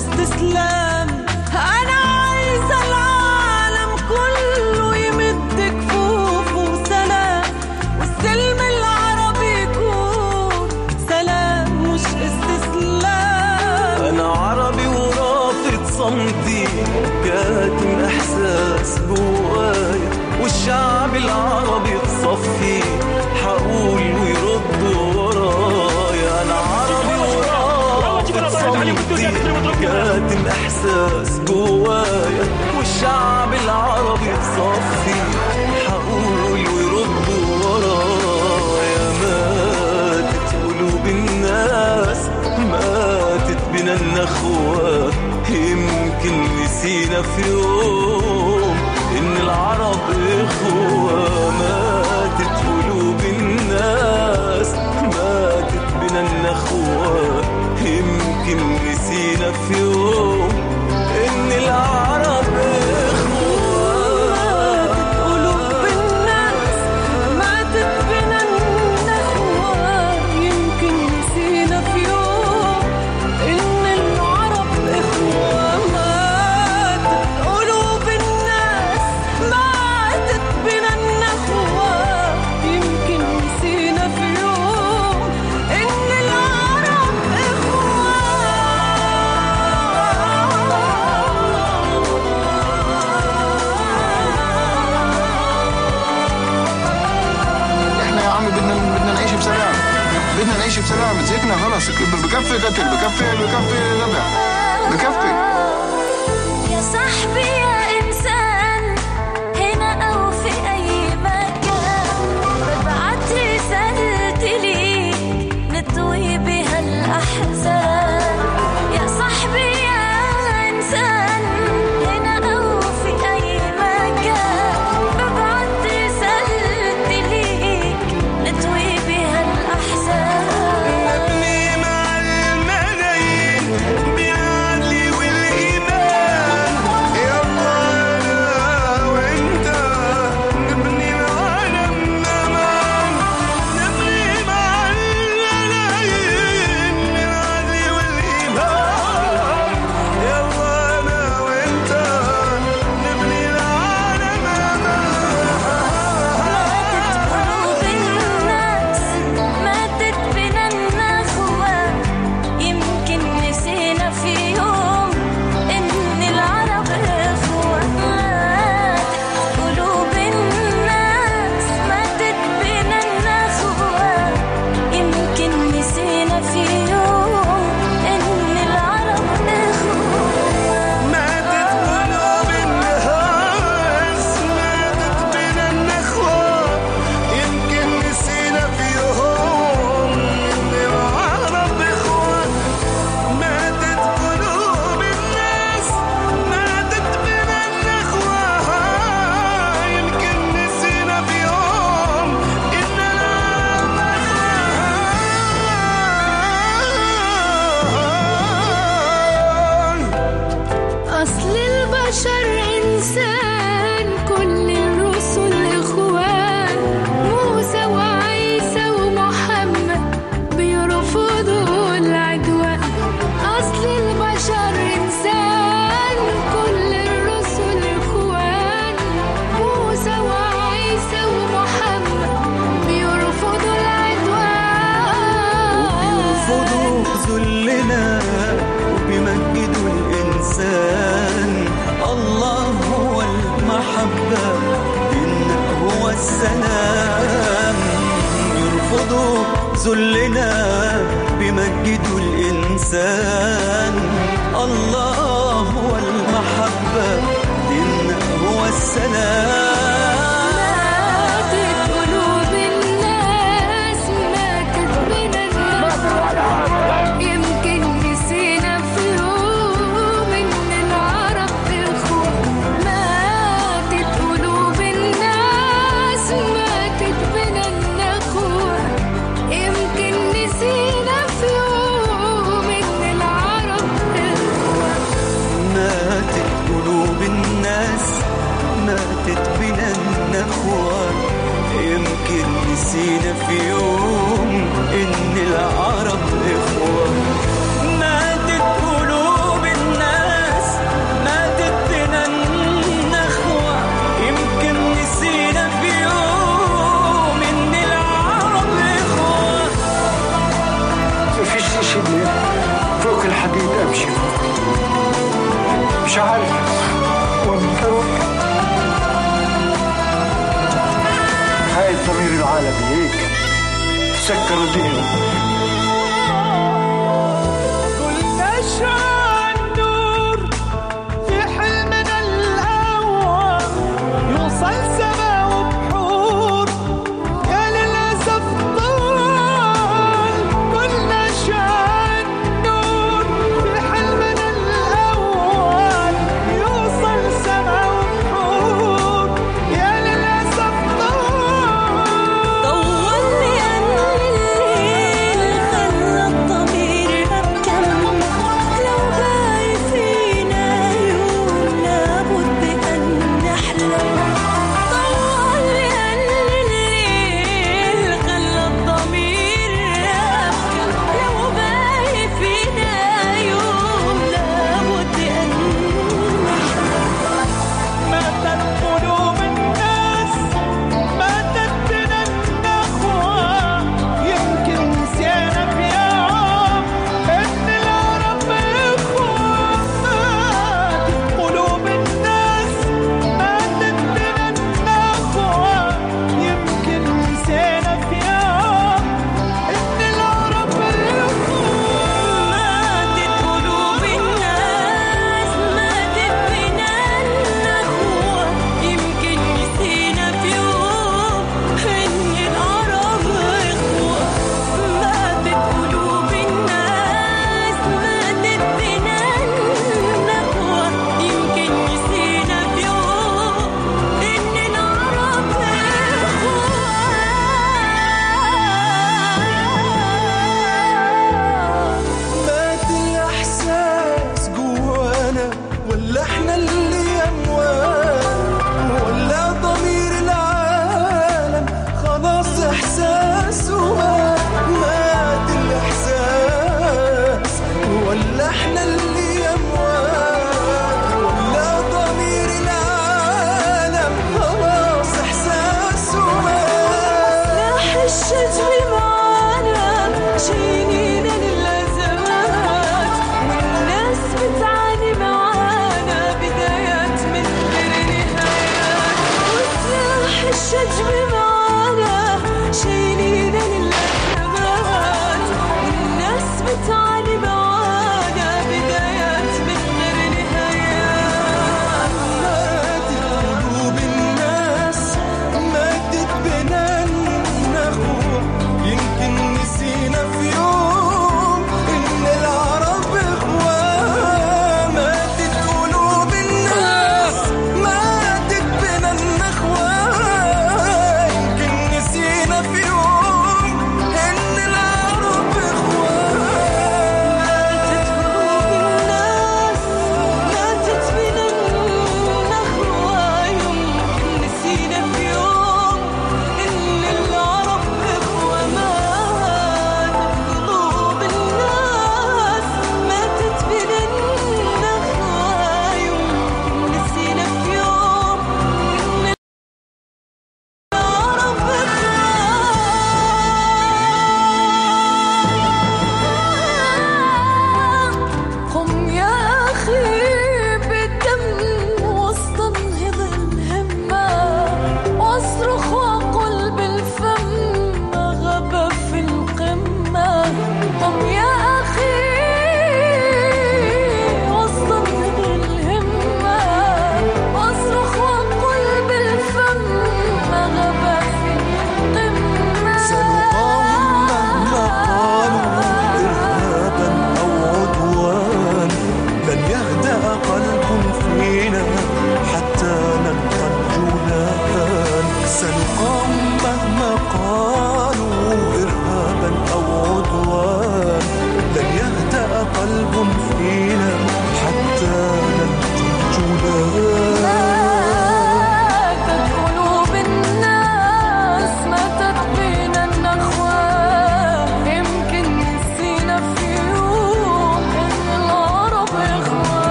is this love? الشعب العربي صفي حقول ويردوا ورايا ماتت قلوب الناس ماتت بنا النخوة. يمكن نسينا في يوم إن العرب إخوة. ماتت قلوب الناس ماتت بنا النخوة. يمكن نسينا في يوم إن العرب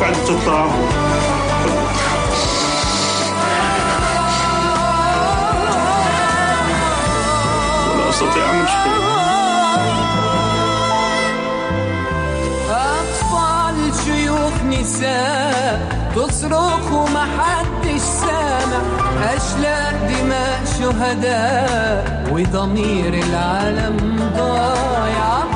بعد الطاهو أستطيع أن أطفال شيوخ نساء تصرخ ومحدش سامع. أشلاء دماء شهداء وضمير العالم ضايع.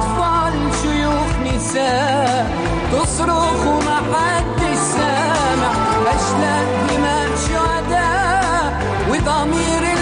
تصرخ وما حدش سامع. أشلاء دماء شهداء وضميري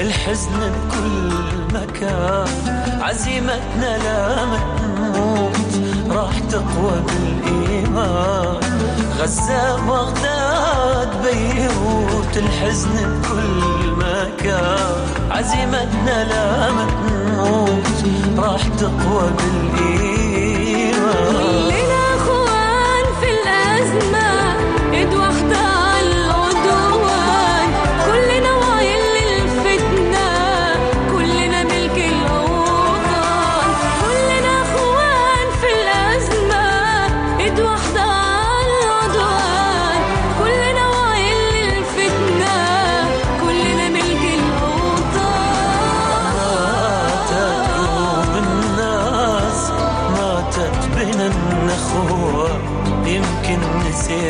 الحزن بكل مكان عزيمتنا لا تموت راح تقوى بالإيمان. غزة بغداد بيروت الحزن بكل مكان عزيمتنا لا تموت راح تقوى بالإيمان. كلنا أخوان في الأزمة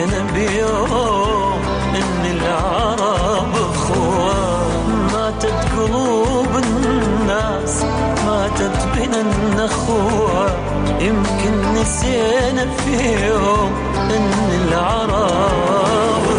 حسينا بيوم ان العرب اخوة ماتت قلوب الناس ماتت بنا النخوة. يمكن نسينا في يوم ان العرب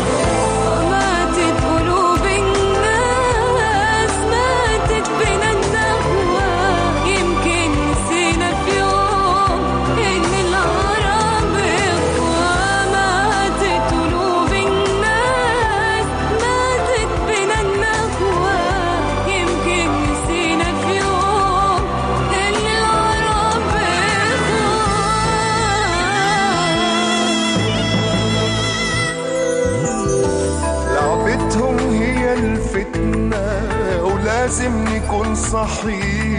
لازم نكون صحي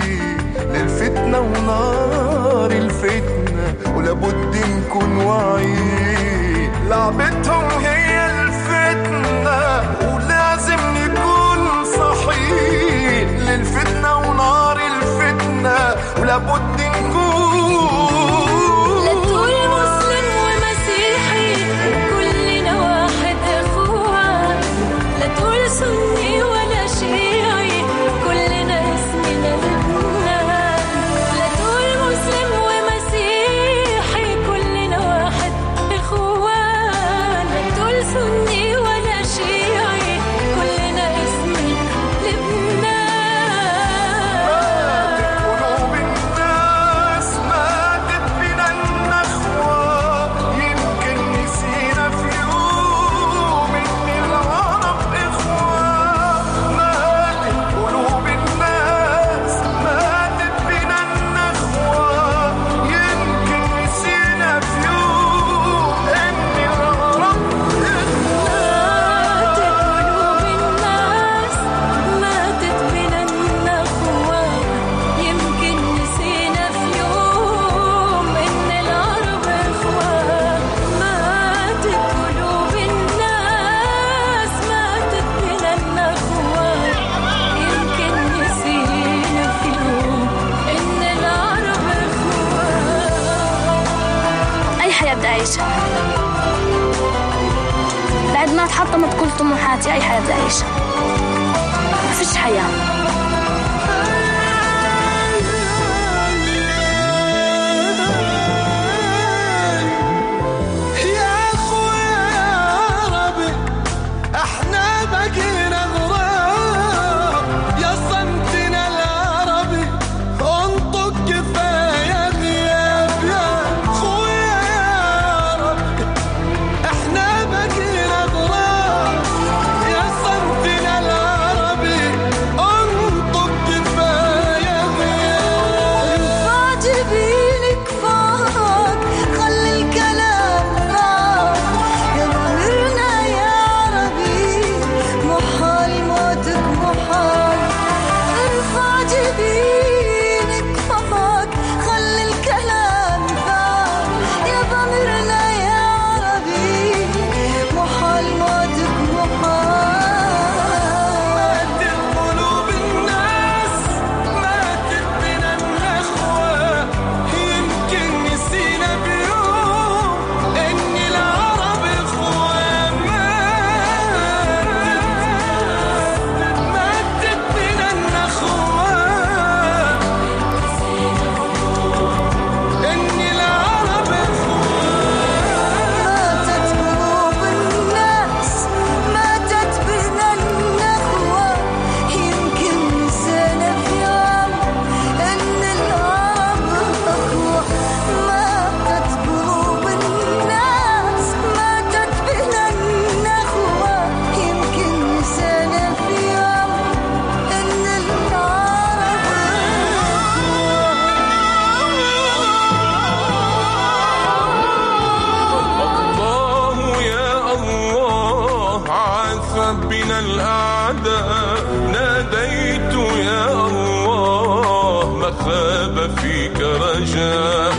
للفتنة ونار الفتنة ولابد نكون واعي لعبتهم هي الفتنة ولازم نكون صحي للفتنة ونار الفتنة ولابد 家也还在一生。الأعداء ناديت يا الله ما خاب فيك رجاء.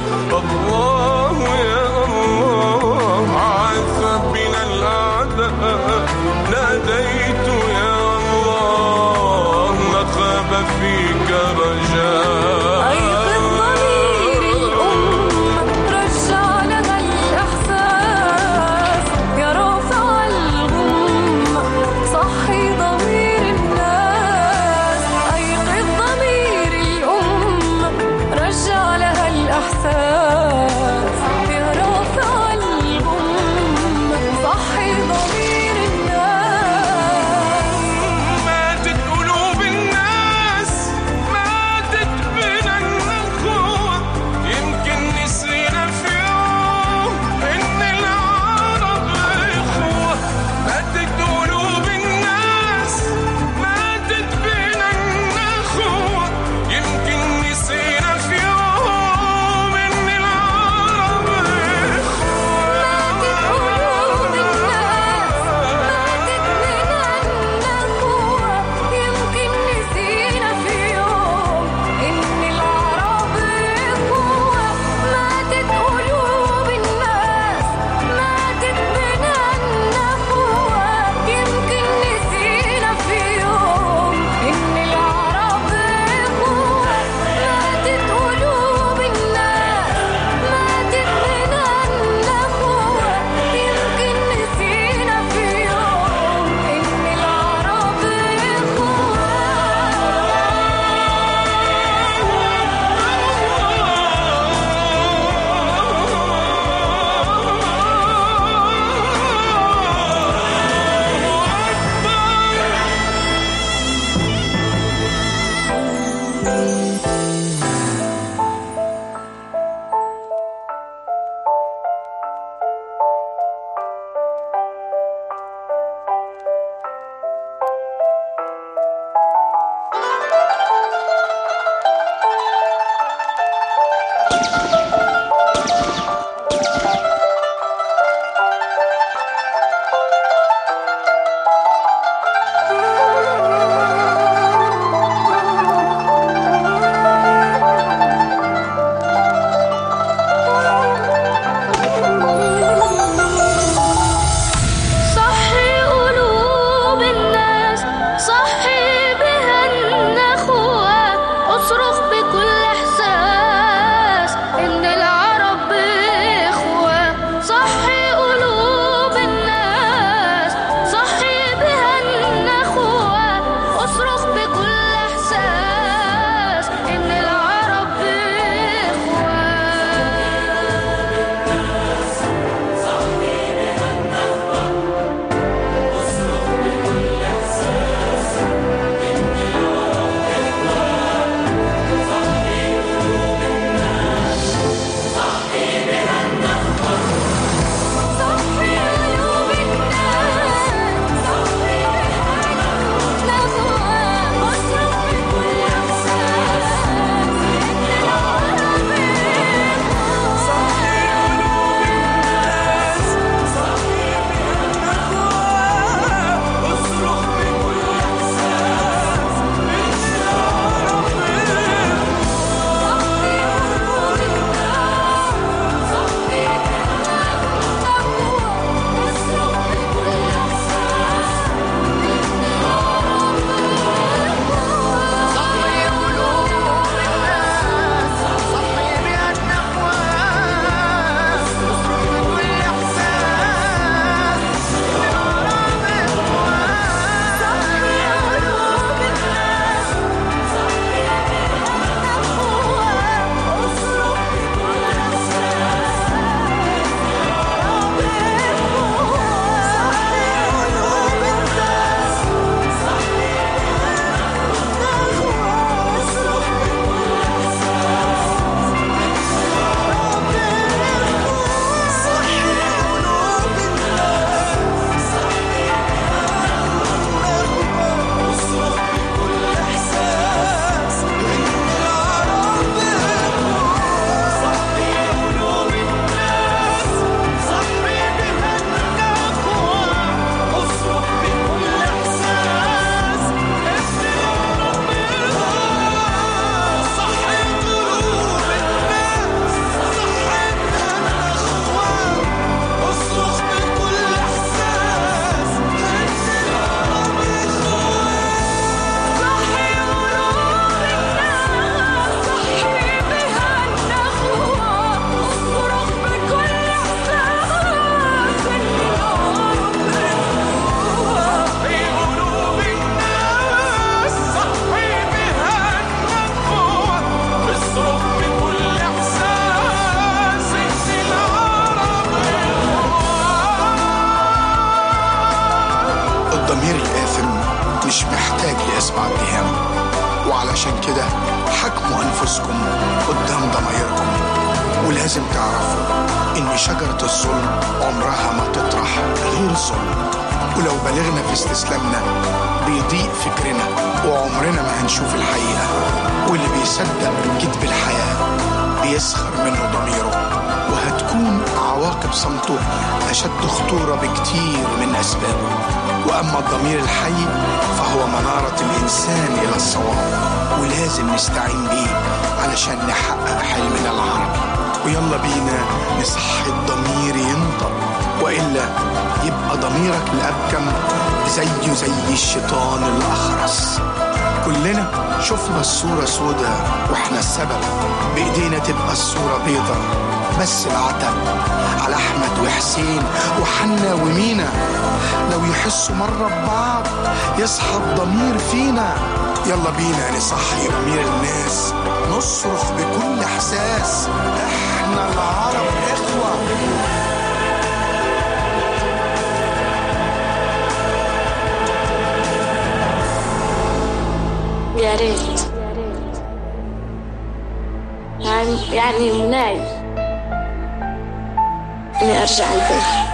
هنشوف الحقيقة واللي بيصدق كذب الحياة بيسخر منه ضميره. وهتكون عواقب صمته أشد خطورة بكتير من أسبابه. وأما الضمير الحي فهو منارة الإنسان إلى الصواب ولازم نستعين بيه علشان نحقق حلمنا العربي ويلا بينا نصحي الضمير ينطق وإلا يبقى ضميرك الأبكم زيه زي الشيطان الأخرس. كلنا شفنا الصورة سودة وإحنا السبب. بإيدينا تبقى الصورة بيضة بس العتب على أحمد وحسين وحنا ومينا. لو يحسوا مرة ببعض يصحى الضمير فينا. يلا بينا نصحي ضمير الناس نصرخ بكل إحساس. إحنا العرب إخوة. يا ريت نعم، يعني مناي. إني أرجع البيت.